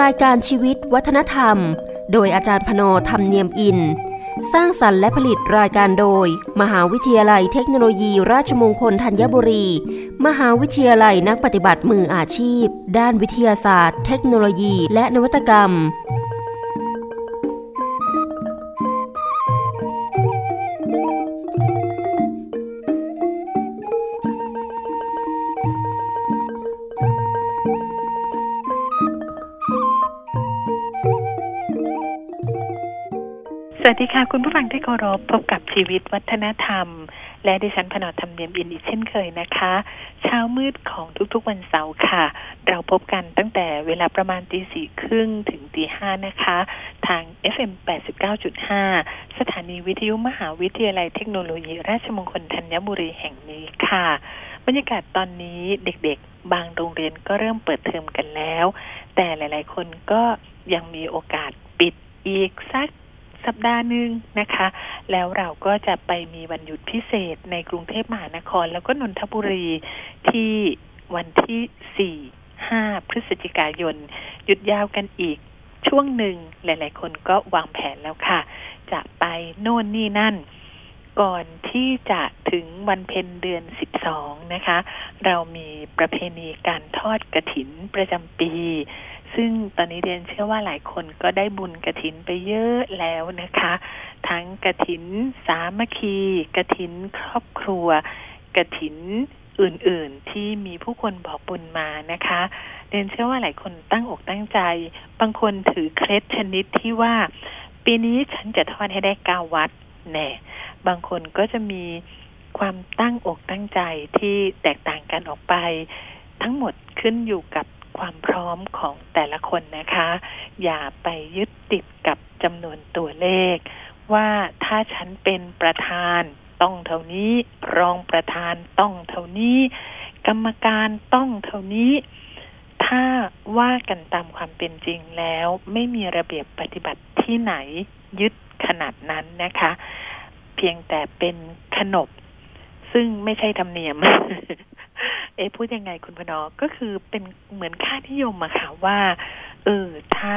รายการชีวิตวัฒนธรรม โดยอาจารย์พโนธรรมเนียมอิน สร้างสรรค์และผลิตรายการโดย มหาวิทยาลัยเทคโนโลยี ราชมงคลธัญบุรี มหาวิทยาลัยนักปฏิบัติมืออาชีพ ด้านวิทยาศาสตร์ เทคโนโลยี และนวัตกรรม วัสดีค่ะ คุณผู้ฟังที่เคารพพบกับชีวิตวัฒนธรรม และดิฉันพนอธรรมเนียมอินอีกเช่นเคยนะคะ เช้ามืดของทุกๆวันเสาร์ค่ะ เราพบกันตั้งแต่เวลาประมาณตีสี่ครึ่งถึงตีห้านะคะ ทาง FM 89.5 สถานีวิทยุมหาวิทยาลัยเทคโนโลยี ราชมงคลธัญบุรีแห่งนี้ค่ะ บรรยากาศตอนนี้เด็กๆ บางโรงเรียนก็เริ่มเปิดเทอมกันแล้ว แต่หลาย ๆ คนก็ยังมีโอกาสปิดอีกสัก สัปดาห์หนึ่งนะคะ แล้วเราก็จะไปมีวันหยุดพิเศษในกรุงเทพมหานคร แล้วก็นนทบุรีที่วันที่ 4 5 พฤศจิกายน หยุดยาวกันอีกช่วงหนึ่งหลาย ๆ คนก็วางแผนแล้วค่ะ จะไปโน่นนี่นั่น ก่อนที่จะถึงวันเพ็ญเดือน 12 นะคะ เรามีประเพณีการทอดกระถินประจำปี ซึ่งตอนนี้เรียนเชื่อว่าหลายคนก็ได้บุญกระถินไปเยอะแล้วนะคะ ทั้งกระถินสามัคคีกระถินครอบครัวกระถินอื่นๆที่มีผู้คนบอกบุญมานะคะเรียนเชื่อว่าหลายคนตั้งอกตั้งใจ บางคนถือเคล็ดชนิดที่ว่า ปีนี้ฉันจะทอดให้ได้เก้าวัดแน่บางคนก็จะมีความตั้งอกตั้งใจที่แตกต่างกันออกไป ทั้งหมดขึ้นอยู่กับ ความพร้อมของแต่ละคนนะคะ อย่าไปยึดติดกับจำนวนตัวเลข ว่าถ้าฉันเป็นประธานต้องเท่านี้ รองประธานต้องเท่านี้ กรรมการต้องเท่านี้ ถ้าว่ากันตามความเป็นจริงแล้ว ไม่มีระเบียบปฏิบัติที่ไหนยึดขนาดนั้นนะคะ เพียงแต่เป็นขนบ ซึ่งไม่ใช่ธรรมเนียม เอพูดยังไงคุณพนอก็คือเป็นเหมือนค่านิยมอะค่ะว่า เออถ้า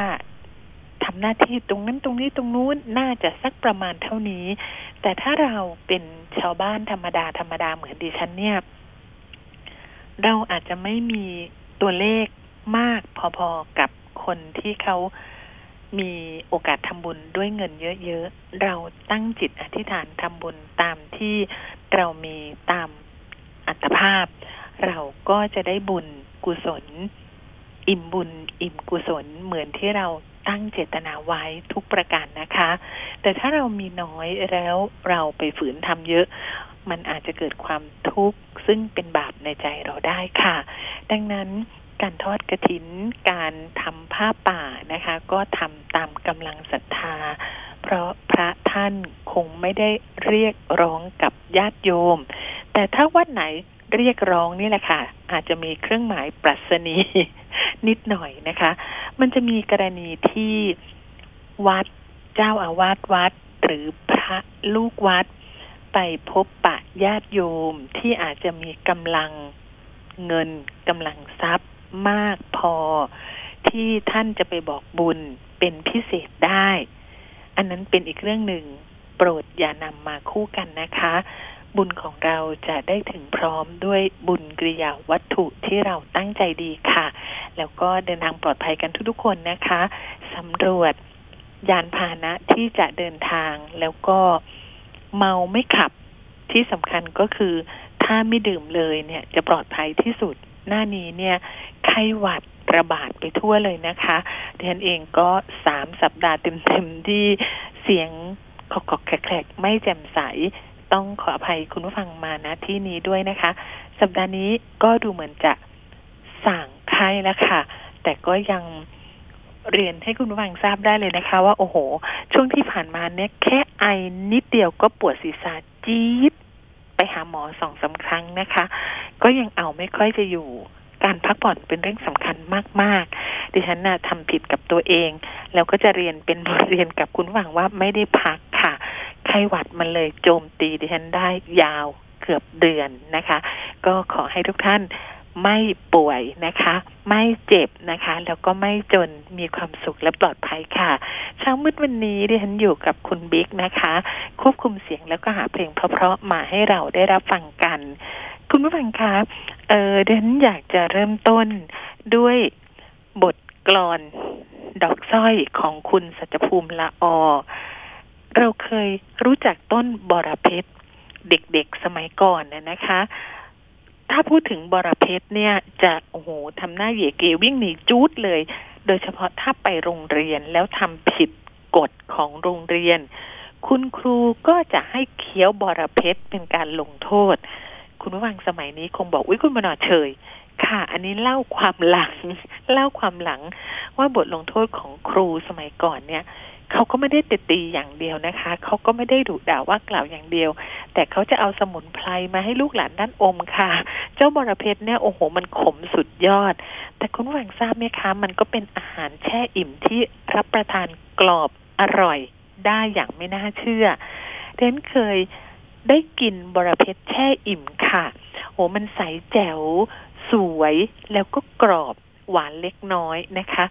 ทำหน้าที่ตรงนั้นตรงนี้ตรงนู้นน่าจะสักประมาณเท่านี้ แต่ถ้าเราเป็นชาวบ้านธรรมดาธรรมดาเหมือนดิฉันเนี่ย เราอาจจะไม่มีตัวเลขมากพอๆกับคนที่เขามีโอกาสทำบุญด้วยเงินเยอะๆ เราตั้งจิตอธิษฐานทำบุญตามที่เรามีตาม อัตภาพ เราก็จะได้บุญกุศล อิ่มบุญ อิ่มกุศลเหมือนที่เราตั้งเจตนาไว้ทุกประการนะคะ แต่ถ้าเรามีน้อยแล้วเราไปฝืนทำเยอะ มันอาจจะเกิดความทุกข์ซึ่งเป็นบาปในใจเราได้ค่ะ ดังนั้นการทอดกระถิน การทำผ้าป่านะคะ ก็ทำตามกำลังศรัทธา เพราะพระท่านคงไม่ได้เรียกร้องกับญาติโยม แต่ถ้าวัดไหนเรียกร้องนี่แหละค่ะ อาจจะมีเครื่องหมายปรัชนีนิดหน่อยนะคะ มันจะมีกรณีที่วัดเจ้าอาวาสวัด หรือพระลูกวัด ไปพบปะญาติโยมที่อาจจะมีกำลังเงินกำลังทรัพย์มากพอที่ท่านจะไปบอกบุญเป็นพิเศษได้ อันนั้นเป็นอีกเรื่องหนึ่งโปรดอย่านำมาคู่กันนะคะ บุญของเราจะได้ถึงพร้อมด้วยบุญกริยาวัตถุที่เราตั้งใจดีค่ะ แล้วก็เดินทางปลอดภัยกันทุกๆคนนะคะสำรวจยานพาหนะที่จะเดินทางแล้วก็เมาไม่ขับที่สำคัญก็คือถ้าไม่ดื่มเลยเนี่ยจะปลอดภัยที่สุด หน้านี้เนี่ยไข้หวัดระบาดไปทั่วเลยนะคะดิฉันเองก็สามสัปดาห์เต็มๆที่เสียงขอกแขกๆไม่แจ่มใส ต้องขออภัยคุณผู้ฟังมานะที่นี้ด้วยนะคะ สัปดาห์นี้ก็ดูเหมือนจะสั่งไข้แล้วค่ะ แต่ก็ยังเรียนให้คุณผู้ฟังทราบได้เลยนะคะ ว่าโอ้โห ช่วงที่ผ่านมาเนี่ยแค่ไอนิดเดียวก็ปวดศีรษะจี๊ดไปหาหมอสองสาครั้งนะคะ ก็ยังเอาไม่ค่อยจะอยู่การพักผ่อนเป็นเรื่องสำคัญมาก ๆ ดิฉันน่ะทำผิดกับตัวเอง แล้วก็จะเรียนเป็นบทเรียนกับคุณหวังว่าไม่ได้พักค่ะ ไข้หวัดมันเลยโจมตีดิฉันได้ยาวเกือบเดือนนะคะ ก็ขอให้ทุกท่านไม่ป่วยนะคะ ไม่เจ็บนะคะ แล้วก็ไม่จนมีความสุขและปลอดภัยค่ะ เช้ามืดวันนี้ดิฉันอยู่กับคุณบิ๊กนะคะ ควบคุมเสียงแล้วก็หาเพลงเพราะๆมาให้เราได้รับฟังกัน คุณผู้ฟังคะเออดิฉันอยากจะเริ่มต้นด้วยบทกลอน ดอกสร้อยของคุณสัจภูมิละออ เราเคยรู้จักต้นบอระเพ็ดเด็กๆสมัยก่อนน่ะนะคะ ถ้าพูดถึงบอระเพ็ดเนี่ยจะโอ้โหทำหน้าเหยเกวิ่งหนีจูดเลย โดยเฉพาะถ้าไปโรงเรียนแล้วทำผิดกฎของโรงเรียน คุณครูก็จะให้เคี้ยวบอระเพ็ดเป็นการลงโทษ คุณผู้ฟังสมัยนี้คงบอกอุ้ยคุณมานอเฉย ค่ะ อันนี้เล่าความหลัง เล่าความหลังว่าบทลงโทษของครูสมัยก่อนเนี่ยเขาก็ไม่ได้ตีตีอย่างเดียวนะคะ เขาก็ไม่ได้ดุด่าว่ากล่าวอย่างเดียว แต่เขาจะเอาสมุนไพรมาให้ลูกหลานด้านอมค่ะ เจ้าบรเพชรเนี่ยโอ้โห มันขมสุดยอด แต่คุณผู้ฟังทราบไหมคะ มันก็เป็นอาหารแช่อิ่มที่รับประทานกรอบอร่อยได้อย่างไม่น่าเชื่อเรนเคยได้กินบรเพชรแช่อิ่มค่ะ โอ้มันใสแจ๋ว สวยแล้วก็กรอบหวานเล็กน้อยนะคะ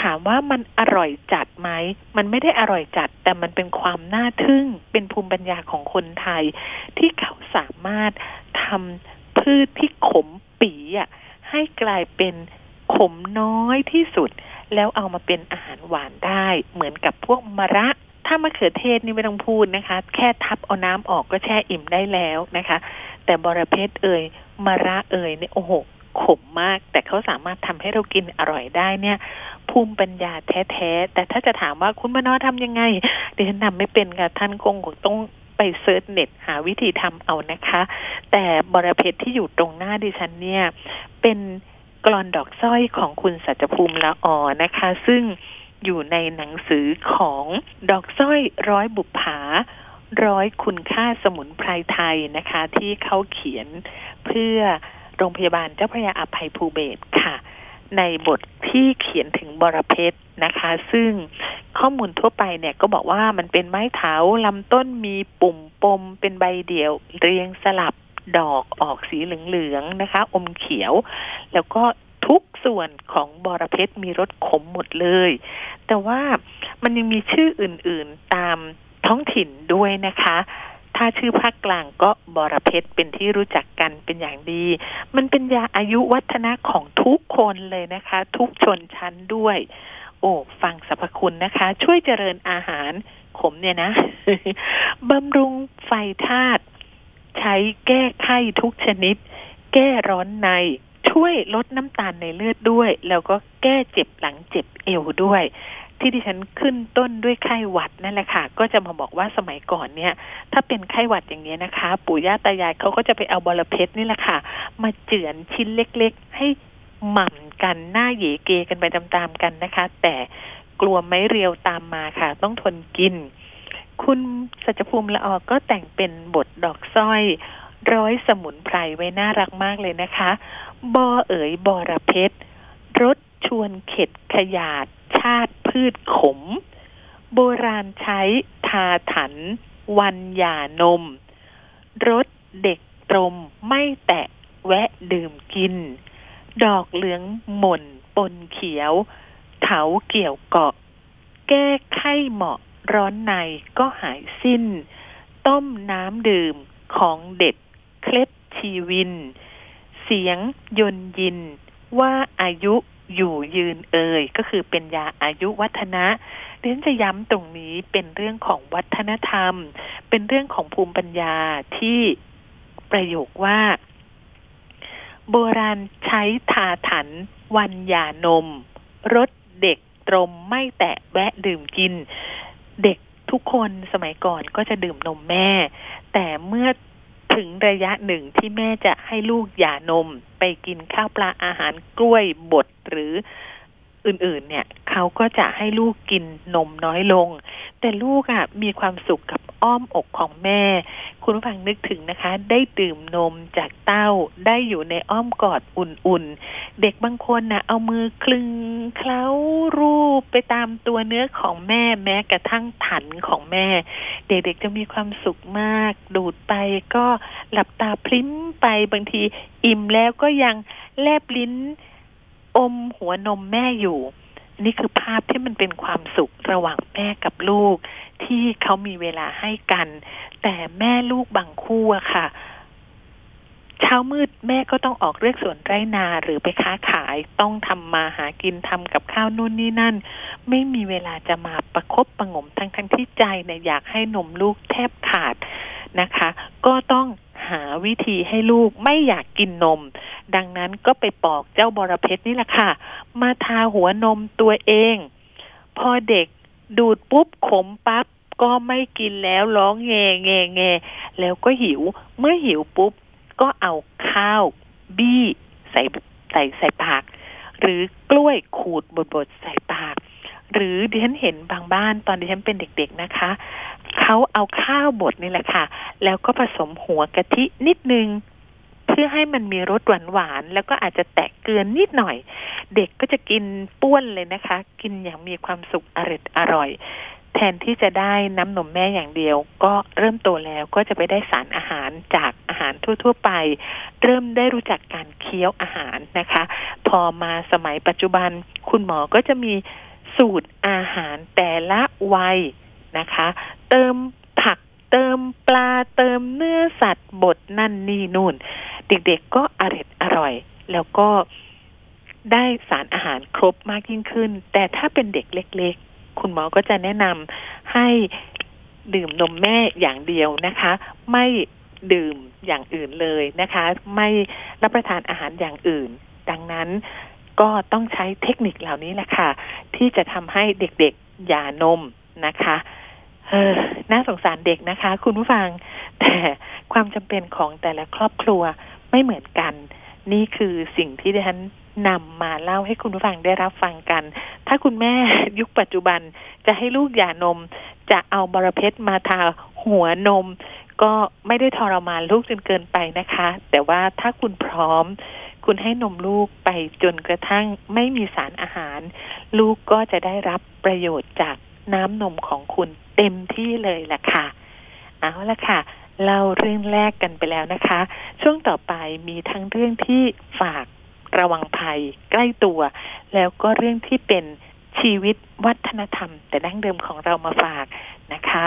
ถามว่ามันอร่อยจัดไหม มันไม่ได้อร่อยจัด แต่มันเป็นความน่าทึ่งเป็นภูมิปัญญาของคนไทย ที่เขาสามารถทำพืชที่ขมปีอะให้กลายเป็นขมน้อยที่สุด แล้วเอามาเป็นอาหารหวานได้ เหมือนกับพวกมะระถ้ามะเขือเทศนี่ไม่ต้องพูดนะคะ แค่ทับเอาน้ำออกก็แช่อิ่มได้แล้วนะคะ แต่บอระเพ็ดเอ่ย มะระเอ่ยเนี่ยโอ้โหขมมาก แต่เขาสามารถทำให้เรากินอร่อยได้เนี่ย ภูมิปัญญาแท้ๆ แต่ถ้าจะถามว่าคุณมโนทำยังไงเดี๋ยวฉันทำไม่เป็นค่ะท่านคงต้องไป search เน็ตหาวิธีทำเอานะคะ แต่บอระเพ็ดที่อยู่ตรงหน้าดิฉันเนี่ย เป็นกลอนดอกสร้อยของคุณสัจภูมิละออนะคะ ซึ่งอยู่ในหนังสือของดอกสร้อยร้อยบุปผา ร้อยคุณค่าสมุนไพรไทยนะคะ ที่เขาเขียนเพื่อโรงพยาบาลเจ้าพระยาอภัยภูเบศค่ะ ในบทที่เขียนถึงบรเพชรนะคะ ซึ่งข้อมูลทั่วไปเนี่ยก็บอกว่ามันเป็นไม้เถาลำต้นมีปุ่มปมเป็นใบเดี่ยว เรียงสลับดอกออกสีเหลืองๆนะคะ อมเขียว แล้วก็ทุกส่วนของบอระเพ็ดมีรสขมหมดเลย แต่ว่ามันยังมีชื่ออื่นๆตาม ท้องถิ่นด้วยนะคะ ถ้าชื่อภาคกลางก็บอระเพ็ดเป็นที่รู้จักกันเป็นอย่างดี มันเป็นยาอายุวัฒนะของทุกคนเลยนะคะ ทุกชนชั้นด้วย โอ้ฟังสรรพคุณนะคะ ช่วยเจริญอาหารขมเนี่ยนะบำรุงไฟธาตุใช้แก้ไข้ทุกชนิด แก้ร้อนใน ช่วยลดน้ำตาลในเลือดด้วย แล้วก็แก้เจ็บหลังเจ็บเอวด้วย ที่ดิฉันขึ้นต้นด้วยไข้หวัดนั่นแหละค่ะ ก็จะมาบอกว่าสมัยก่อนเนี่ย ถ้าเป็นไข้หวัดอย่างเงี้นะคะ ปู่ย่าตายายเขาก็จะไปเอาบอระเพ็ดนี่แหละค่ะ มาเจือนชิ้นเล็กๆ ให้หม่ำกันหน้าเหยเกกันไปตามๆกันนะคะ แต่กลัวไม้เรียวตามมาค่ะ ต้องทนกิน คุณสัจภูมิละออก็แต่งเป็นบทดอกสร้อยร้อยสมุนไพรไว้น่ารักมากเลยนะคะ บอเอ๋ยบอระเพ็ดรสชวนเข็ดขยาดชาติ พืชขม โบราณใช้ทาถัน วันหย่านม รสเด็กตรมไม่แตะแวะดื่มกิน ดอกเหลืองหม่นปนเขียว เถาเกี่ยวเกาะ แก้ไข้เหมาะร้อนในก็หายสิ้น ต้มน้ำดื่มของเด็ดเคล็ดชีวิน เสียงยนยินว่าอายุ อยู่ยืนเอ่ยก็คือเป็นยาอายุวัฒนะเรียนจะย้ำตรงนี้เป็นเรื่องของวัฒนธรรม เป็นเรื่องของภูมิปัญญาที่ประโยคว่า โบราณใช้ทาถัน วันยานมรสเด็กตรมไม่แตะแวะดื่มกิน เด็กทุกคนสมัยก่อนก็จะดื่มนมแม่ แต่เมื่อ ถึงระยะหนึ่งที่แม่จะให้ลูกหย่านมไปกินข้าวปลาอาหารกล้วยบดหรือ อื่นๆ เนี่ยเขาก็จะให้ลูกกินนมน้อยลง แต่ลูกอะ่ะมีความสุขกับอ้อมอกของแม่ คุณผู้ฟังนึกถึงนะคะ ได้ดื่มนมจากเต้าได้อยู่ในอ้อมกอดอุ่นๆ เด็กบางคนนะ่ะเอามือคลึงเคล้ารูปไปตามตัวเนื้อของแม่แม้กระทั่งถันของแม่ เด็กๆจะมีความสุขมาก ดูดไปก็หลับตาพลิ้มไปบางที อิ่มแล้วก็ยังแลบลิ้น อมหัวนมแม่อยู่ นี่คือภาพที่มันเป็นความสุขระหว่างแม่กับลูก ที่เขามีเวลาให้กัน แต่แม่ลูกบางคู่อะค่ะเช้ามืดแม่ก็ต้องออกเลือกสวนไร่นาหรือไปค้าขายต้องทำมาหากินทำกับข้าวนู่นนี่นั่น ไม่มีเวลาจะมาประครบประงมทั้งทั้งที่ใจเนี่ยอยากให้นมลูกแทบขาดนะคะ ก็ต้อง หาวิธีให้ลูกไม่อยากกินนม ดังนั้นก็ไปปอกเจ้าบอระเพ็ดนี่แหละค่ะ มาทาหัวนมตัวเอง พอเด็กดูดปุ๊บขมปั๊บก็ไม่กินแล้วร้องแงแงแงแล้วก็หิว เมื่อหิวปุ๊บ ก็เอาข้าว บี้ใส่ใส่ใส่ปาก หรือกล้วยขูดบดบดใส่ปาก หรือดิฉันเห็นบางบ้านตอนดิฉันเป็นเด็กๆนะคะเขาเอาข้าวบดนี่แหละค่ะ แล้วก็ผสมหัวกะทินิดนึง เพื่อให้มันมีรสหวานหวานแล้วก็อาจจะแตะเกลือนนิดหน่อย เด็กก็จะกินป้วนเลยนะคะ กินอย่างมีความสุขอร่อยอร่อย แทนที่จะได้น้ำนมแม่อย่างเดียว ก็เริ่มโตแล้วก็จะไปได้สารอาหารจากอาหารทั่ว ๆ ไป เริ่มได้รู้จักการเคี้ยวอาหารนะคะ พอมาสมัยปัจจุบันคุณหมอก็จะมี สูตรอาหารแต่ละวัยนะคะ เติมผักเติมปลาเติมเนื้อสัตว์บดนั่นนี่นู่น เด็กๆก็อร่อยอร่อย แล้วก็ได้สารอาหารครบมากยิ่งขึ้น แต่ถ้าเป็นเด็กเล็ก ๆ คุณหมอก็จะแนะนำให้ดื่มนมแม่อย่างเดียวนะคะ ไม่ดื่มอย่างอื่นเลยนะคะ ไม่รับประทานอาหารอย่างอื่น ดังนั้น ก็ต้องใช้เทคนิคเหล่านี้แหละค่ะ ที่จะทำให้เด็กๆหย่านมนะคะเออน่าสงสารเด็กนะคะ คุณผู้ฟัง แต่ความจำเป็นของแต่ละครอบครัวไม่เหมือนกัน นี่คือสิ่งที่ดิฉันนำมาเล่าให้คุณผู้ฟังได้รับฟังกัน ถ้าคุณแม่ยุคปัจจุบันจะให้ลูกหย่านม จะเอาบรเพชรมาทาหัวนม ก็ไม่ได้ทรมานลูกจนเกินไปนะคะ แต่ว่าถ้าคุณพร้อม คุณให้นมลูกไปจนกระทั่งไม่มีสารอาหาร ลูกก็จะได้รับประโยชน์จากน้ำนมของคุณเต็มที่เลยแหละค่ะ เอาละค่ะเล่าเรื่องแรกกันไปแล้วนะคะ ช่วงต่อไปมีทั้งเรื่องที่ฝากระวังภัยใกล้ตัว แล้วก็เรื่องที่เป็นชีวิตวัฒนธรรม แต่ดั้งเดิมของเรามาฝากนะคะ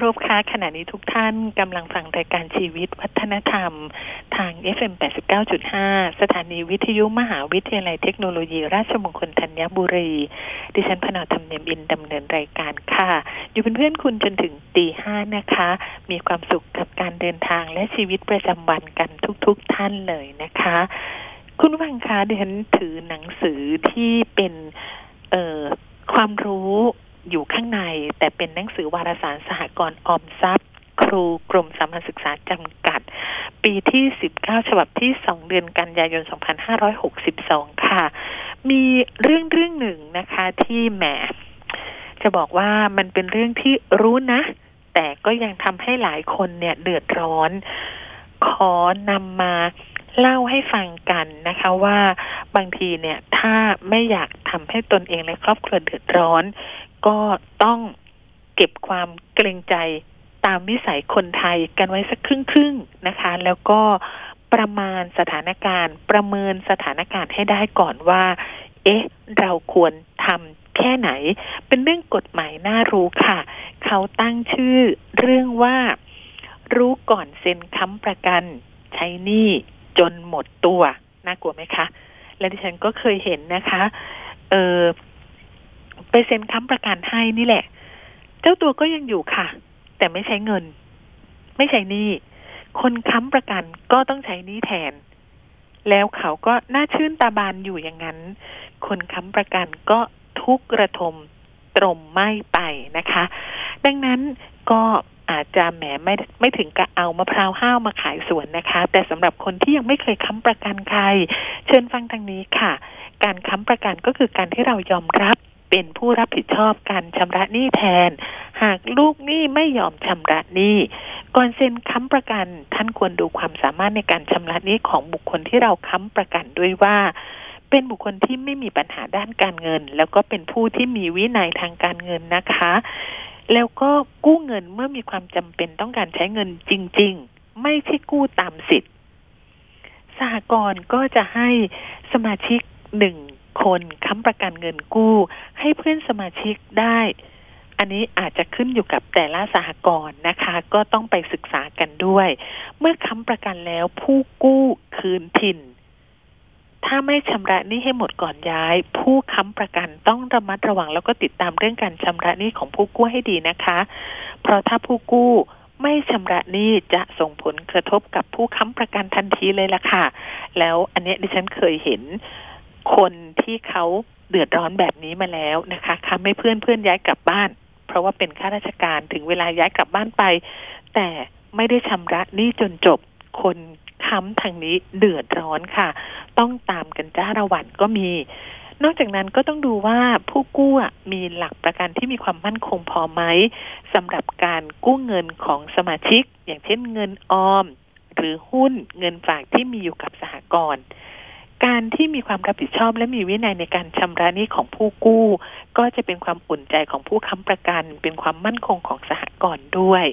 ารพคะขณะนี้ทุกท่านกำลังฟังรายการชีวิตวัฒนธรรม ทาง FM 89.5 สถานีวิทยุมหาวิทยาลัยเทคโนโลยี ราชมงคลธัญบุรี ดิฉันพนธรรมเนียมอินดำเนินรายการค่ะ อยู่เป็นเพื่อนคุณจนถึงตีห้านะคะ มีความสุขกับการเดินทางและชีวิตประจำวันกันทุกๆทท่านเลยนะคะ คุณผู้ฟังคะดิฉันถือหนังสือที่เป็นความรู้ อยู่ข้างใน แต่เป็นหนังสือวารสารสหกรณ์ออมทรัพย์ ครูกรมสามัญศึกษาจำกัด ปีที่ 19 ฉบับที่ 2 เดือนกันยายน 2562 ค่ะ มีเรื่องเรื่องหนึ่งนะคะที่แหมจะบอกว่ามันเป็นเรื่องที่รู้นะ แต่ก็ยังทำให้หลายคนเนี่ยเดือดร้อน ขอนำมา เล่าให้ฟังกันนะคะว่าบางทีเนี่ยถ้าไม่อยากทำให้ตนเองและครอบครัวเดือดร้อน ก็ต้องเก็บความเกรงใจตามวิสัยคนไทยกันไว้สักครึ่งครึ่งนะคะ แล้วก็ประมาณสถานการณ์ประเมินสถานการณ์ให้ได้ก่อนว่า เอ๊ะ เราควรทำแค่ไหน เป็นเรื่องกฎหมายน่ารู้ค่ะ เขาตั้งชื่อเรื่องว่า รู้ก่อนเซ็นค้ำประกันชช้หนี้ จนหมดตัวน่ากลัวไหมคะ และดิฉันก็เคยเห็นนะคะ เออไปเซ็นค้ำประกันให้นี่แหละ เจ้าตัวก็ยังอยู่ค่ะ แต่ไม่ใช้เงิน ไม่ใช้หนี้คนค้ำประกันก็ต้องใช้หนี้แทน แล้วเขาก็น่าชื่นตาบานอยู่อย่างนั้น คนค้ำประกันก็ทุกระทมตรมไม่ไปนะคะ ดังนั้นก็ อาจจะแหมไม่ไม่ถึงกับเอามะพร้าวห้าวมาขายสวนนะคะ แต่สำหรับคนที่ยังไม่เคยค้ำประกันใคร เชิญฟังทางนี้ค่ะ การค้ำประกันก็คือการที่เรายอมรับเป็นผู้รับผิดชอบการชำระหนี้แทน หากลูกหนี้ไม่ยอมชำระหนี้ ก่อนเซ็นค้ำประกัน ท่านควรดูความสามารถในการชำระหนี้ของบุคคลที่เราค้ำประกันด้วยว่า เป็นบุคคลที่ไม่มีปัญหาด้านการเงิน แล้วก็เป็นผู้ที่มีวินัยทางการเงินนะคะ แล้วก็กู้เงินเมื่อมีความจำเป็นต้องการใช้เงินจริง ๆ ไม่ใช่กู้ตามสิทธิ์สหกรณ์ก็จะให้สมาชิกหนึ่งคนค้ำประกันเงินกู้ ให้เพื่อนสมาชิกได้ อันนี้อาจจะขึ้นอยู่กับแต่ละสหกรณ์นะคะ ก็ต้องไปศึกษากันด้วย เมื่อค้ำประกันแล้วผู้กู้คืนถิ่น ถ้าไม่ชำระหนี้ให้หมดก่อนย้าย ผู้ค้ำประกันต้องระมัดระวังแล้วก็ติดตามเรื่องการชำระหนี้ของผู้กู้ให้ดีนะคะ เพราะถ้าผู้กู้ไม่ชำระหนี้จะส่งผลกระทบกับผู้ค้ำประกันทันทีเลยล่ะค่ะ แล้วอันนี้ดิฉันเคยเห็นคนที่เขาเดือดร้อนแบบนี้มาแล้วนะคะค้ำให้เพื่อนเพื่อนย้ายกลับบ้าน เพราะว่าเป็นข้าราชการถึงเวลาย้ายกลับบ้านไป แต่ไม่ได้ชำระหนี้จนจบ คน ค้ำทางนี้เดือดร้อนค่ะ ต้องตามกันจ้าระวันก็มี นอกจากนั้นก็ต้องดูว่าผู้กู้มีหลักประกันที่มีความมั่นคงพอไหมสำหรับการกู้เงินของสมาชิก อย่างเช่นเงินออม หรือหุ้นเงินฝากที่มีอยู่กับสหกรณ์การที่มีความรับผิดชอบและมีวินัยในการชำระหนี้ของผู้กู้ ก็จะเป็นความอุ่นใจของผู้ค้ำประกัน เป็นความมั่นคงของสหกรณ์ด้วย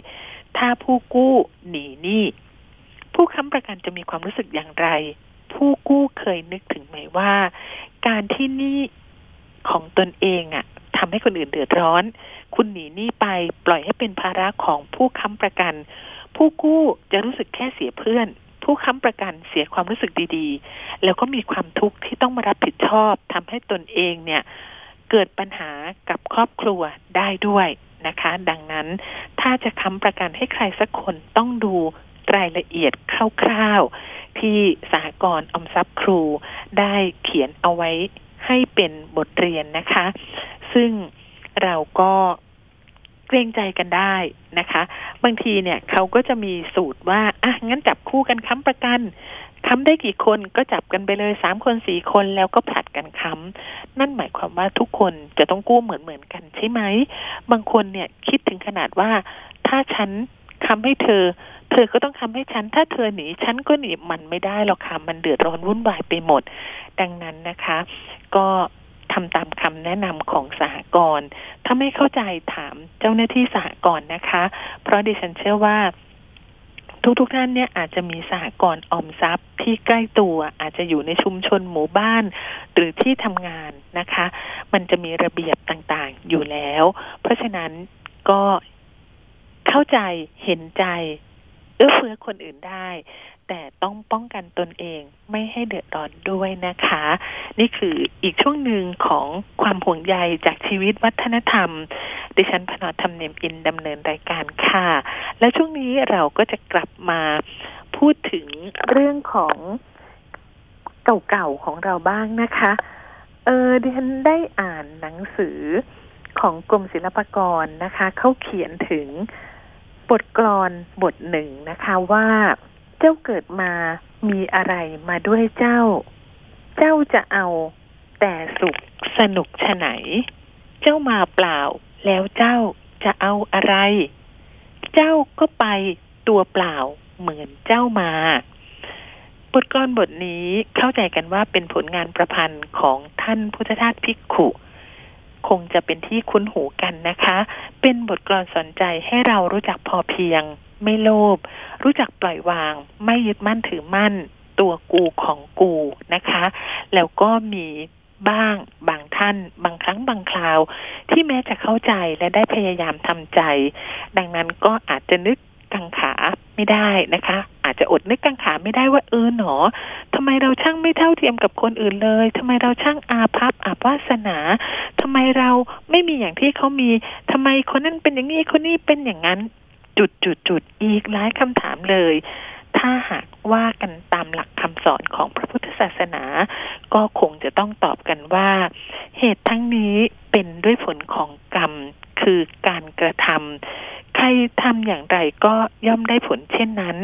ถ้าผู้กู้หนีหนี้ ผู้ค้ำประกันจะมีความรู้สึกอย่างไร ผู้กู้เคยนึกถึงไหมว่า การที่หนี้ของตนเองอะ่ะทำให้คนอื่นเดือดร้อน คุณหนีหนี้ไปปล่อยให้เป็นภาระของผู้ค้ำประกัน ผู้กู้จะรู้สึกแค่เสียเพื่อน ผู้ค้ำประกันเสียความรู้สึกดีๆ แล้วก็มีความทุกข์ที่ต้องมารับผิดชอบทำให้ตนเองเนี่ยเกิดปัญหากับครอบครัวได้ด้วยนะคะ ดังนั้นถ้าจะค้ำประกันให้ใครสักคนต้องดู รายละเอียดคร่าวๆ ที่สหกรณ์อมทรัพย์ครูได้เขียนเอาไว้ให้เป็นบทเรียนนะคะ ซึ่งเราก็เกรงใจกันได้นะคะ บางทีเนี่ยเขาก็จะมีสูตรว่าอะงั้นจับคู่กันค้ำประกันค้ำได้กี่คนก็จับกันไปเลยสามคนสี่คนแล้วก็ผลัดกันค้ำนั่นหมายความว่าทุกคนจะต้องกู้เหมือนเหมือนกันใช่ไหม บางคนเนี่ยคิดถึงขนาดว่า ถ้าฉันค้ำให้เธอ เธอก็ต้องค้ำให้ฉัน ถ้าเธอหนีฉันก็หนีมันไม่ได้หรอกค่ะ มันเดือดร้อนวุ่นวายไปหมด ดังนั้นนะคะ ก็ทำตามคำแนะนำของสหกรณ์ถ้าไม่เข้าใจถามเจ้าหน้าที่สหกรณ์นะคะ เพราะดิฉันเชื่อว่าทุกๆทท่านเนี่ยอาจจะมีสหกรณ์ออมทรัพย์ที่ใกล้ตัวอาจจะอยู่ในชุมชนหมู่บ้าน หรือที่ทำงานนะคะ มันจะมีระเบียบต่างๆอยู่แล้ว เพราะฉะนั้นก็เข้าใจเห็นใจ เอื้อเฟื้อคนอื่นได้ แต่ต้องป้องกันตนเองไม่ให้เดือดร้อนด้วยนะคะ นี่คืออีกช่วงหนึ่งของความห่วงใยจากชีวิตวัฒนธรรม ดิฉันพนอธรรมเนียมอินดำเนินรายการค่ะ และช่วงนี้เราก็จะกลับมาพูดถึงเรื่องของเก่าๆของเราบ้างนะคะ เออดิฉันได้อ่านหนังสือของกรมศิลปากรนะคะ เขาเขียนถึง บทกลอนบทหนึ่งนะคะว่า เจ้าเกิดมามีอะไรมาด้วยเจ้า เจ้าจะเอาแต่สุขสนุกฉไหน เจ้ามาเปล่า แล้วเจ้าจะเอาอะไร เจ้าก็ไปตัวเปล่าเหมือนเจ้ามา บทกลอนบทนี้เข้าใจกันว่าเป็นผลงานประพันธ์ของท่านพุทธทาสภิกขุ คงจะเป็นที่คุ้นหูกันนะคะ เป็นบทกลอนสนใจให้เรารู้จักพอเพียง ไม่โลภรู้จักปล่อยวาง ไม่ยึดมั่นถือมั่น ตัวกูของกูนะคะ แล้วก็มีบ้างบางท่าน บางครั้งบางคราว ที่แม้จะเข้าใจและได้พยายามทำใจ ดังนั้นก็อาจจะนึก กังขาไม่ได้นะคะ อาจจะอดนึกกังขาไม่ได้ว่าเออหนอทำไมเราช่างไม่เท่าเทียมกับคนอื่นเลยทำไมเราช่างอาภัพอาภาสนาทำไมเราไม่มีอย่างที่เขามีทำไมคนนั้นเป็นอย่างนี้คนนี้เป็นอย่างนั้น จุดจุดจุดอีกหลายคำถามเลย ถ้าหากว่ากันตามหลักคำสอนของพระพุทธศาสนา ก็คงจะต้องตอบกันว่า เหตุทั้งนี้เป็นด้วยผลของกรรม คือการกระทำใครทำอย่างไรก็ย่อมได้ผลเช่นนั้น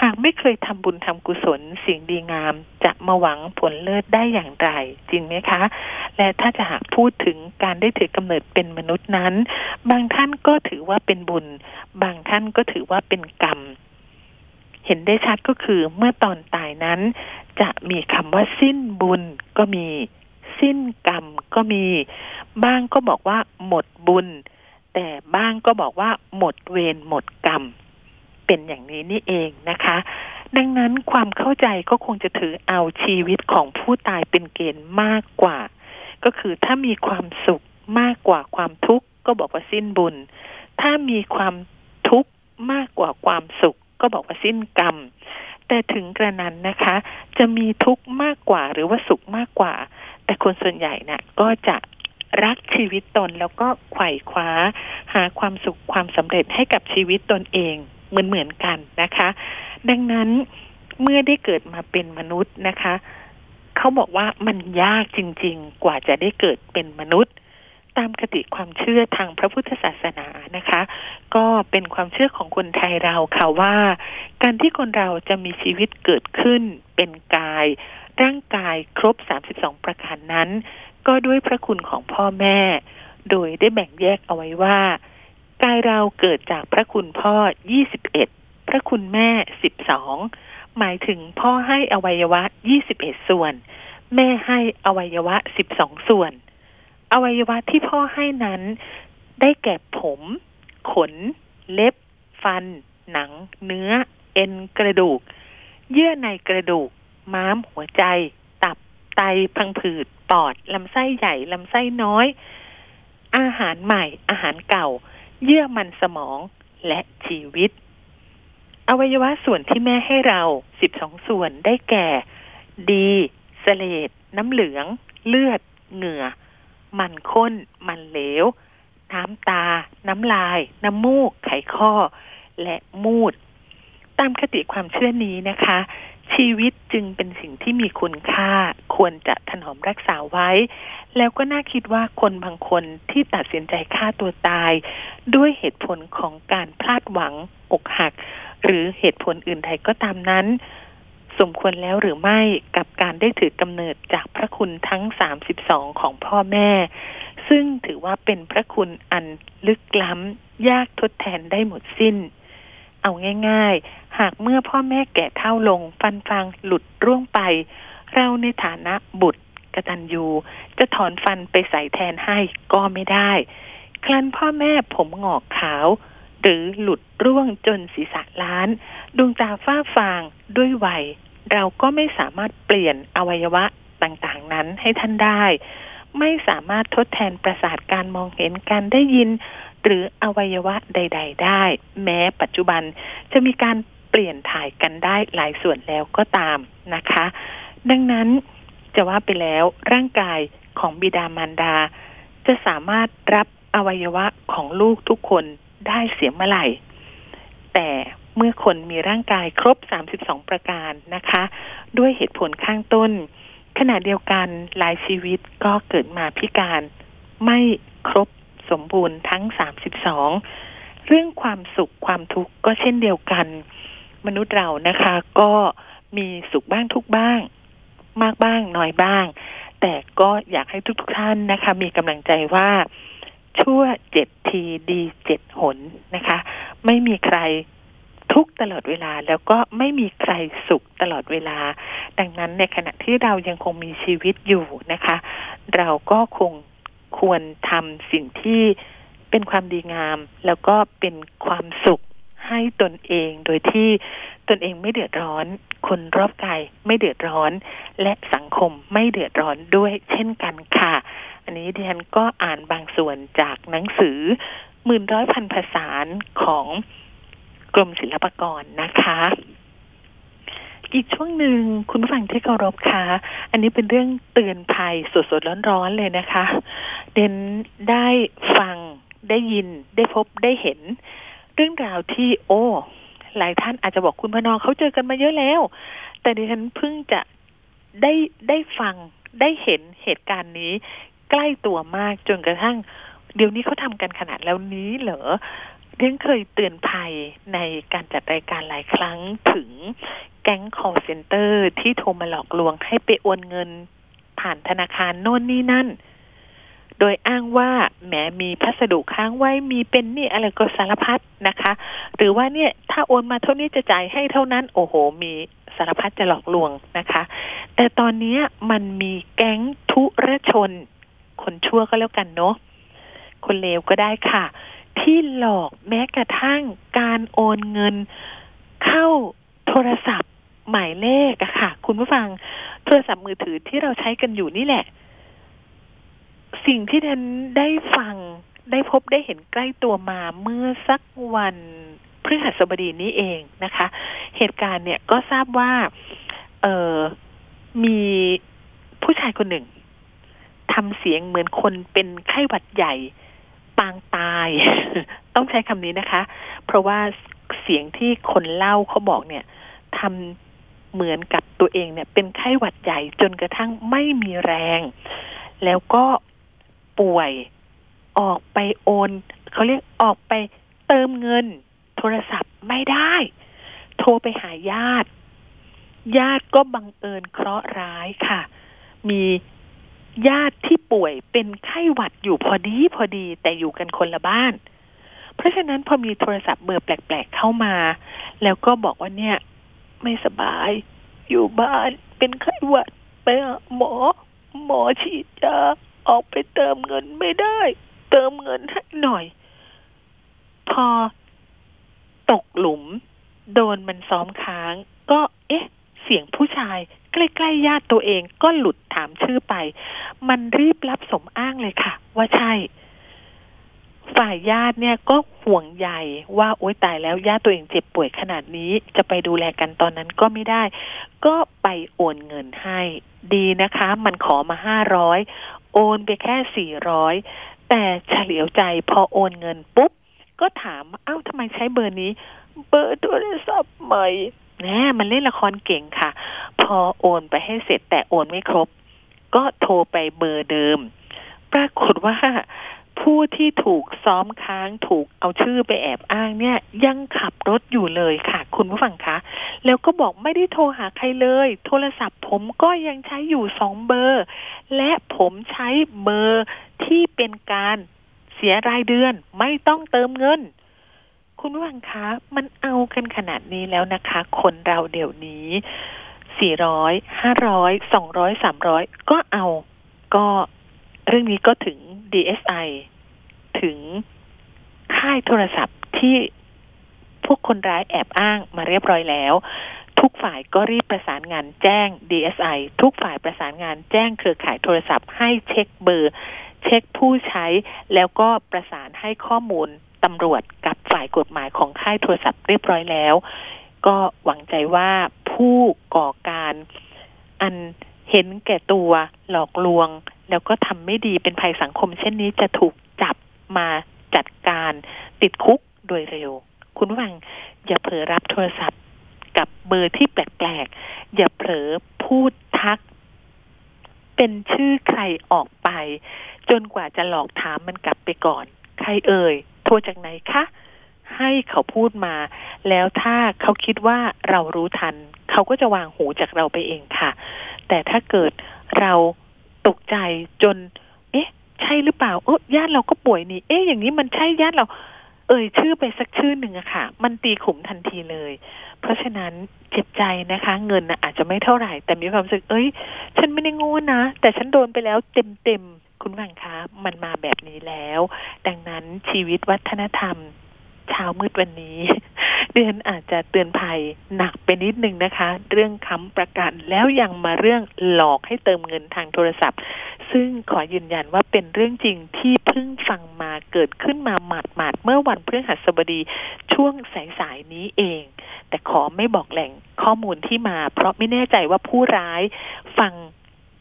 หากไม่เคยทำบุญทำกุศลสิ่งดีงาม จะมาหวังผลเลิศได้อย่างไร จริงไหมคะ และถ้าจะหากพูดถึงการได้ถือกำเนิดเป็นมนุษย์นั้น บางท่านก็ถือว่าเป็นบุญ บางท่านก็ถือว่าเป็นกรรมเห็นได้ชัดก็คือเมื่อตอนตายนั้น จะมีคำว่าสิ้นบุญก็มี สิ้นกรรมก็มี บ้างก็บอกว่าหมดบุญ แต่บ้างก็บอกว่าหมดเวรหมดกรรม เป็นอย่างนี้นี่เองนะคะ ดังนั้นความเข้าใจก็คงจะถือเอาชีวิตของผู้ตายเป็นเกณฑ์มากกว่า ก็คือถ้ามีความสุขมากกว่าความทุกข์ก็บอกว่าสิ้นบุญ ถ้ามีความทุกข์มากกว่าความสุข ก็บอกว่าสิ้นกรรม แต่ถึงกระนั้นนะคะ จะมีทุกข์มากกว่าหรือว่าสุขมากกว่า แต่คนส่วนใหญ่นะ่ะก็จะ รักชีวิตตนแล้วก็ไขว่คว้า หาความสุขความสำเร็จให้กับชีวิตตนเองเหมือนเหมือนกันนะคะ ดังนั้นเมื่อได้เกิดมาเป็นมนุษย์นะคะ เขาบอกว่ามันยากจริง ๆ กว่าจะได้เกิดเป็นมนุษย์ ตามคติความเชื่อทางพระพุทธศาสนานะคะ ก็เป็นความเชื่อของคนไทยเราค่ะว่า การที่คนเราจะมีชีวิตเกิดขึ้นเป็นกาย ร่างกายครบ 32 ประการนั้น ก็ด้วยพระคุณของพ่อแม่ โดยได้แบ่งแยกเอาไว้ว่า กายเราเกิดจากพระคุณพ่อ 21 พระคุณแม่ 12 หมายถึงพ่อให้อวัยวะ 21 ส่วน แม่ให้อวัยวะ 12 ส่วน อวัยวะที่พ่อให้นั้น ได้แก่ผม ขน เล็บ ฟัน หนัง เนื้อ เอ็นกระดูก เยื่อในกระดูก ม้ามหัวใจ ตับ ไตพังผืด ปอดลำไส้ใหญ่ลำไส้น้อย อาหารใหม่ อาหารเก่า เยื่อมันสมองและชีวิต อวัยวะส่วนที่แม่ให้เราสิบสองส่วนได้แก่ ดีเสลดน้ำเหลือง เลือด เหงื่อ มันข้น มันเหลว น้ำตา น้ำลาย น้ำมูก ไขข้อ และมูด ตามคติความเชื่อนี้นะคะ ชีวิตจึงเป็นสิ่งที่มีคุณค่า ควรจะถนอมรักษาไว้ แล้วก็น่าคิดว่าคนบางคนที่ตัดสินใจฆ่าตัวตาย ด้วยเหตุผลของการพลาดหวังอกหัก หรือเหตุผลอื่นใดก็ตามนั้น สมควรแล้วหรือไม่กับการได้ถือกำเนิดจากพระคุณทั้งสามสิบสองของพ่อแม่ ซึ่งถือว่าเป็นพระคุณอันลึกล้ำยากทดแทนได้หมดสิ้น เอาง่าย ๆ หากเมื่อพ่อแม่แก่เท่าลง ฟันฟางหลุดร่วงไป เราในฐานะบุตรกตัญญูจะถอนฟันไปใส่แทนให้ก็ไม่ได้ ครั้นพ่อแม่ผมหงอกขาว หรือหลุดร่วงจนศีรษะล้าน ดวงตาฝ้าฟางด้วยวัย เราก็ไม่สามารถเปลี่ยนอวัยวะต่างๆนั้นให้ท่านได้ ไม่สามารถทดแทนประสาทการมองเห็นการได้ยิน หรืออวัยวะใด ๆ ได้ แม้ปัจจุบันจะมีการเปลี่ยนถ่ายกันได้หลายส่วนแล้วก็ตามนะคะ ดังนั้นจะว่าไปแล้วร่างกายของบิดามารดา จะสามารถรับอวัยวะของลูกทุกคนได้เสียเมื่อไหร่ แต่เมื่อคนมีร่างกายครบ 32 ประการนะคะ ด้วยเหตุผลข้างต้น ขณะเดียวกันหลายชีวิตก็เกิดมาพิการไม่ครบ สมบูรณ์ทั้งสามสิบสองเรื่องความสุขความทุกข์ก็เช่นเดียวกัน มนุษย์เรานะคะ ก็มีสุขบ้างทุกบ้าง มากบ้างน้อยบ้าง แต่ก็อยากให้ทุกๆท่านนะคะ มีกำลังใจว่าชั่วเจ็ดทีดีเจ็ดหนนะคะ ไม่มีใครทุกตลอดเวลาแล้วก็ไม่มีใครสุขตลอดเวลา ดังนั้นในขณะที่เรายังคงมีชีวิตอยู่นะคะ เราก็คง ควรทำสิ่งที่เป็นความดีงาม แล้วก็เป็นความสุขให้ตนเองโดยที่ตนเองไม่เดือดร้อน คนรอบกายไม่เดือดร้อน และสังคมไม่เดือดร้อนด้วยเช่นกันค่ะ อันนี้ดิฉันก็อ่านบางส่วนจากหนังสือหมื่นร้อยพันภาษาของกรมศิลปากรนะคะ อีกช่วงหนึ่งคุณผู้ฟังที่เคารพค่ะอันนี้เป็นเรื่องเตือนภัยสดๆร้อนๆเลยนะคะเดนได้ฟังได้ยินได้พบได้เห็น เรื่องราวที่โอ้หลายท่านอาจจะบอกคุณพนอเขาเจอกันมาเยอะแล้ว แต่ดิฉันเพิ่งจะได้ได้ฟังได้เห็นเหตุการณ์นี้ ใกล้ตัวมากจนกระทั่ง เดี๋ยวนี้เขาทำกันขนาดแล้วนี้เหรอ เรื่องเคยเตือนภัยในการจัดรายการหลายครั้งถึงแก๊ง call center ที่โทรมาหลอกลวงให้ไปโอนเงินผ่านธนาคารโน่นนี่นั่น โดยอ้างว่าแหมมีพัสดุค้างไว้มีเป็นนี่อะไรก็สารพัดนะคะ หรือว่าเนี่ยถ้าโอนมาเท่านี้จะจ่ายให้เท่านั้น โอ้โห มีสารพัดจะหลอกลวงนะคะ แต่ตอนนี้มันมีแก๊งทุรชน คนชั่วก็แล้วกันเนาะคนเลวก็ได้ค่ะ ที่หลอกแม้กระทั่งการโอนเงินเข้าโทรศัพท์หมายเลขอะค่ะ คุณผู้ฟังโทรศัพท์มือถือที่เราใช้กันอยู่นี่แหละ สิ่งที่ท่านได้ฟังได้พบได้เห็นใกล้ตัวมาเมื่อสักวันพฤหัสบดีนี้เองนะคะ เหตุการณ์เนี่ยก็ทราบว่า เออมีผู้ชายคนหนึ่งทำเสียงเหมือนคนเป็นไข้หวัดใหญ่ ปางตาย ต้องใช้คำนี้นะคะ เพราะว่าเสียงที่คนเล่าเขาบอกเนี่ยทำเหมือนกับตัวเองเนี่ย เป็นไข้หวัดใหญ่จนกระทั่งไม่มีแรง แล้วก็ป่วยออกไปโอนเขาเรียกออกไปเติมเงิน โทรศัพท์ไม่ได้ โทรไปหาญาติ ญาติก็บังเอิญเคราะห์ร้ายค่ะ มี ญาติที่ป่วยเป็นไข้หวัดอยู่พอดีพอดีแต่อยู่กันคนละบ้าน เพราะฉะนั้นพอมีโทรศัพท์เบอร์แปลก ๆ เข้ามา แล้วก็บอกว่าเนี่ย ไม่สบาย อยู่บ้าน เป็นไข้หวัดไปหมอ หมอฉีดยาออกไปเติมเงินไม่ได้ เติมเงินให้หน่อย พอตกหลุม โดนมันซ้อมค้าง ก็เอ๊ะ เสียงผู้ชาย ใกล้ๆญาติตัวเองก็หลุดถามชื่อไป มันรีบรับสมอ้างเลยค่ะ ว่าใช่ ฝ่ายญาติเนี่ยก็ห่วงใยว่าโอ๊ยตายแล้วญาติตัวเองเจ็บป่วยขนาดนี้ จะไปดูแลกันตอนนั้นก็ไม่ได้ ก็ไปโอนเงินให้ ดีนะคะ มันขอมาห้าร้อยโอนไปแค่สี่ร้อยแต่เฉลียวใจพอโอนเงินปุ๊บ ก็ถามเอ้าทำไมใช้เบอร์นี้ เบอร์โทรศัพท์ใหม่แน่มันเล่นละครเก่งค่ะ พอโอนไปให้เสร็จแต่โอนไม่ครบ ก็โทรไปเบอร์เดิม ปรากฏว่าผู้ที่ถูกซ้อมค้างถูกเอาชื่อไปแอบอ้างเนี่ย ยังขับรถอยู่เลยค่ะ คุณผู้ฟังคะ แล้วก็บอกไม่ได้โทรหาใครเลย โทรศัพท์ผมก็ยังใช้อยู่สองเบอร์ และผมใช้เบอร์ที่เป็นการเสียรายเดือน ไม่ต้องเติมเงิน คุณผู้ฟังคะ มันเอากันขนาดนี้แล้วนะคะ คนเราเดี๋ยวนี้ สี่ร้อยห้าร้อยสองร้อยสามร้อยก็เอา ก็เรื่องนี้ก็ถึง DSI ถึงค่ายโทรศัพท์ที่พวกคนร้ายแอบอ้างมาเรียบร้อยแล้ว ทุกฝ่ายก็รีบประสานงานแจ้ง DSI ทุกฝ่ายประสานงานแจ้งเครือข่ายโทรศัพท์ให้เช็คเบอร์ เช็คผู้ใช้ แล้วก็ประสานให้ข้อมูลตำรวจกับฝ่ายกฎหมายของค่ายโทรศัพท์เรียบร้อยแล้ว ก็หวังใจว่า ผู้ก่อการ อันเห็นแก่ตัวหลอกลวง แล้วก็ทำไม่ดีเป็นภัยสังคม เช่นนี้จะถูกจับมาจัดการติดคุกโดยเร็ว คุณผู้ฟังอย่าเผลอรับโทรศัพท์กับเบอร์ที่แปลกๆ อย่าเผลอพูดทัก เป็นชื่อใครออกไป จนกว่าจะหลอกถามมันกลับไปก่อน ใครเอ่ย โทรจากไหนคะ ให้เขาพูดมา แล้วถ้าเขาคิดว่าเรารู้ทัน เขาก็จะวางหูจากเราไปเองค่ะ แต่ถ้าเกิดเราตกใจจน เอ๊ะ ใช่หรือเปล่าเออญาติเราก็ป่วยนี่ เอ๊ะอย่างนี้มันใช่ญาติเรา เอ่ยชื่อไปสักชื่อหนึ่งอะค่ะ มันตีขุมทันทีเลย เพราะฉะนั้นเจ็บใจนะคะ เงินนะอาจจะไม่เท่าไหร่ แต่มีความรู้สึก เอ้ย ฉันไม่ได้งูนะ แต่ฉันโดนไปแล้วเต็มเต็มคุณฟังคะ มันมาแบบนี้แล้ว ดังนั้นชีวิตวัฒนธรรม เช้ามืดวันนี้เดือนอาจจะเตือนภัยหนักไปนิดนึงนะคะ เรื่องค้ำประกันแล้วยังมาเรื่องหลอกให้เติมเงินทางโทรศัพท์ ซึ่งขอยืนยันว่าเป็นเรื่องจริงที่เพิ่งฟังมาเกิดขึ้นมาหมาดๆเมื่อวันพฤหัสบดีช่วงสายๆนี้เอง แต่ขอไม่บอกแหล่งข้อมูลที่มา เพราะไม่แน่ใจว่าผู้ร้ายฟัง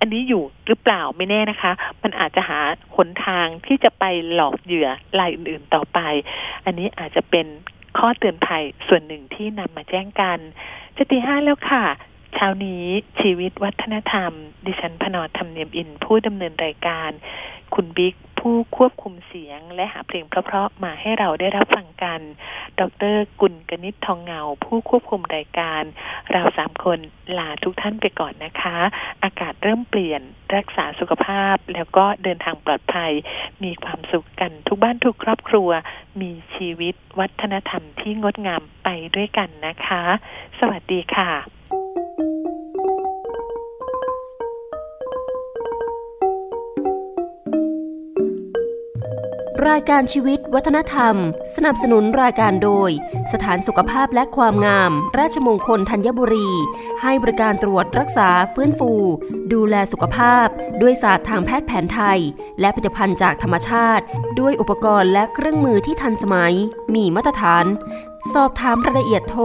อันนี้อยู่หรือเปล่าไม่แน่นะคะ มันอาจจะหาหนทางที่จะไปหลอกเหยื่อรายอื่นๆต่อไป อันนี้อาจจะเป็นข้อเตือนภัยส่วนหนึ่งที่นำมาแจ้งกันจะตีห้าแล้วค่ะเช้านี้ชีวิตวัฒนธรรม ดิฉันพนอธรรมเนียมอินผู้ดำเนินรายการ คุณบิ๊ก ผู้ควบคุมเสียง และหาเพลงเพราะๆมาให้เราได้รับฟังกัน ดรกุลกนิษฐ์ทองเงา ผู้ควบคุมรายการ เราสามคนลาทุกท่านไปก่อนนะคะ อากาศเริ่มเปลี่ยนรักษาสุขภาพ แล้วก็เดินทางปลอดภัย มีความสุขกันทุกบ้านทุกครอบครัว มีชีวิตวัฒนธรรมที่งดงามไปด้วยกันนะคะ สวัสดีค่ะ รายการชีวิตวัฒนธรรม สนับสนุนรายการโดย สถานสุขภาพและความงาม ราชมงคลธัญบุรี ให้บริการตรวจรักษาฟื้นฟู ดูแลสุขภาพ ด้วยศาสตร์ทางแพทย์แผนไทย และผลิตภัณฑ์จากธรรมชาติ ด้วยอุปกรณ์และเครื่องมือที่ทันสมัย มีมาตรฐาน สอบถามรายละเอียดโทร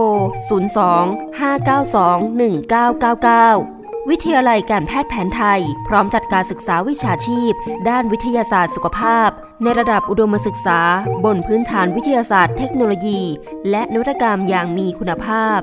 02 592 1999 วิทยาลัยการแพทย์แผนไทย พร้อมจัดการศึกษาวิชาชีพ ด้านวิทยาศาสตร์สุขภาพ ในระดับอุดมศึกษา บนพื้นฐานวิทยาศาสตร์เทคโนโลยี และนวัตกรรมอย่างมีคุณภาพ